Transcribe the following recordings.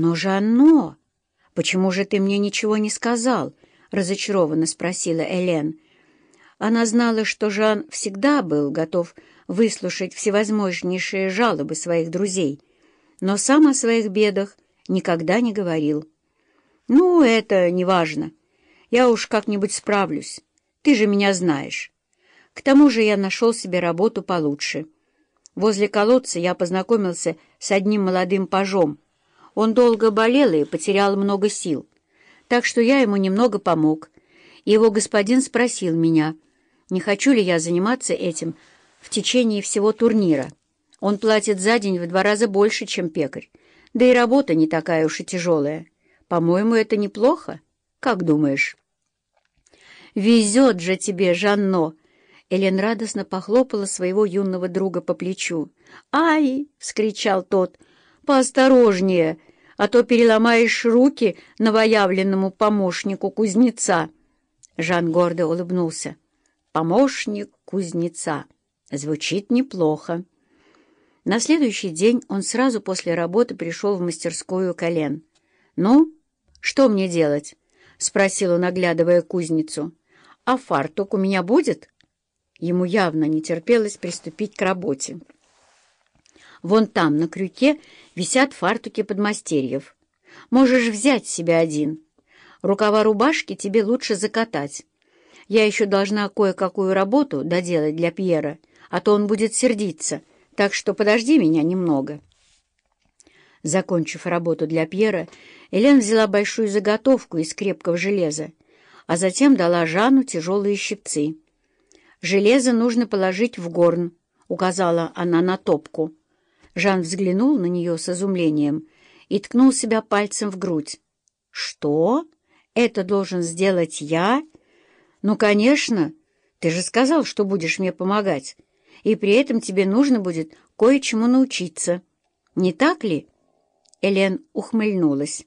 «Но, Жанно, почему же ты мне ничего не сказал?» — разочарованно спросила Элен. Она знала, что Жан всегда был готов выслушать всевозможнейшие жалобы своих друзей, но сам о своих бедах никогда не говорил. «Ну, это не важно. Я уж как-нибудь справлюсь. Ты же меня знаешь. К тому же я нашел себе работу получше. Возле колодца я познакомился с одним молодым пажом. Он долго болел и потерял много сил, так что я ему немного помог. Его господин спросил меня, не хочу ли я заниматься этим в течение всего турнира. Он платит за день в два раза больше, чем пекарь, да и работа не такая уж и тяжелая. По-моему, это неплохо. Как думаешь?» «Везет же тебе, Жанно!» Элен радостно похлопала своего юного друга по плечу. «Ай!» — вскричал тот. «Поосторожнее, а то переломаешь руки новоявленному помощнику кузнеца!» Жан гордо улыбнулся. «Помощник кузнеца. Звучит неплохо». На следующий день он сразу после работы пришел в мастерскую Колен. «Ну, что мне делать?» — спросил он, оглядывая кузницу. «А фартук у меня будет?» Ему явно не терпелось приступить к работе. «Вон там, на крюке, висят фартуки подмастерьев. Можешь взять себе один. Рукава рубашки тебе лучше закатать. Я еще должна кое-какую работу доделать для Пьера, а то он будет сердиться, так что подожди меня немного». Закончив работу для Пьера, Элен взяла большую заготовку из крепкого железа а затем дала Жанну тяжелые щипцы. «Железо нужно положить в горн», — указала она на топку. Жан взглянул на нее с изумлением и ткнул себя пальцем в грудь. «Что? Это должен сделать я? Ну, конечно, ты же сказал, что будешь мне помогать, и при этом тебе нужно будет кое-чему научиться. Не так ли?» Элен ухмыльнулась.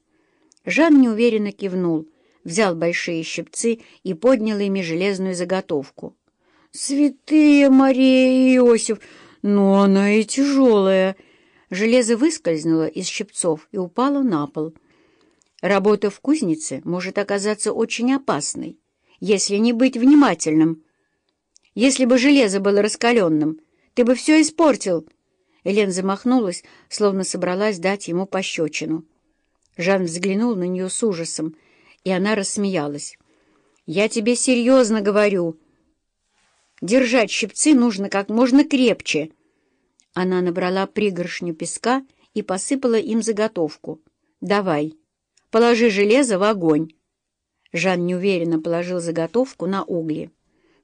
Жан неуверенно кивнул, взял большие щипцы и поднял ими железную заготовку. «Святые Мария и Иосиф! Но она и тяжелая!» Железо выскользнуло из щипцов и упало на пол. Работа в кузнице может оказаться очень опасной, если не быть внимательным. Если бы железо было раскаленным, ты бы все испортил. Элен замахнулась, словно собралась дать ему пощечину. Жан взглянул на нее с ужасом и она рассмеялась. «Я тебе серьезно говорю. Держать щипцы нужно как можно крепче». Она набрала пригоршню песка и посыпала им заготовку. «Давай, положи железо в огонь». Жан неуверенно положил заготовку на угли.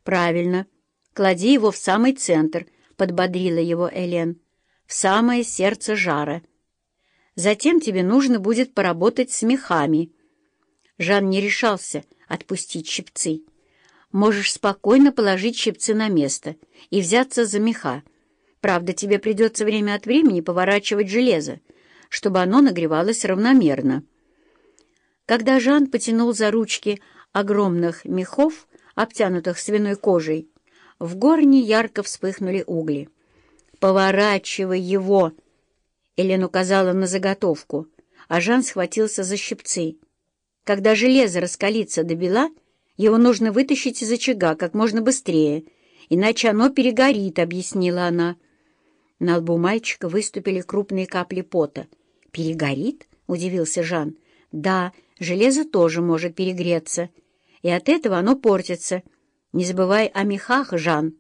«Правильно. Клади его в самый центр», — подбодрила его Элен. «В самое сердце жара. Затем тебе нужно будет поработать с мехами». Жан не решался отпустить щипцы. «Можешь спокойно положить щипцы на место и взяться за меха. Правда, тебе придется время от времени поворачивать железо, чтобы оно нагревалось равномерно». Когда Жан потянул за ручки огромных мехов, обтянутых свиной кожей, в горне ярко вспыхнули угли. «Поворачивай его!» Элен указала на заготовку, а Жан схватился за щипцы. Когда железо раскалится до бела, его нужно вытащить из очага как можно быстрее, иначе оно перегорит, — объяснила она. На лбу мальчика выступили крупные капли пота. «Перегорит?» — удивился Жан. «Да, железо тоже может перегреться, и от этого оно портится. Не забывай о мехах, Жан».